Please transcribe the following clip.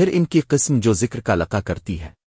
پھر ان کی قسم جو ذکر کا لقا کرتی ہے۔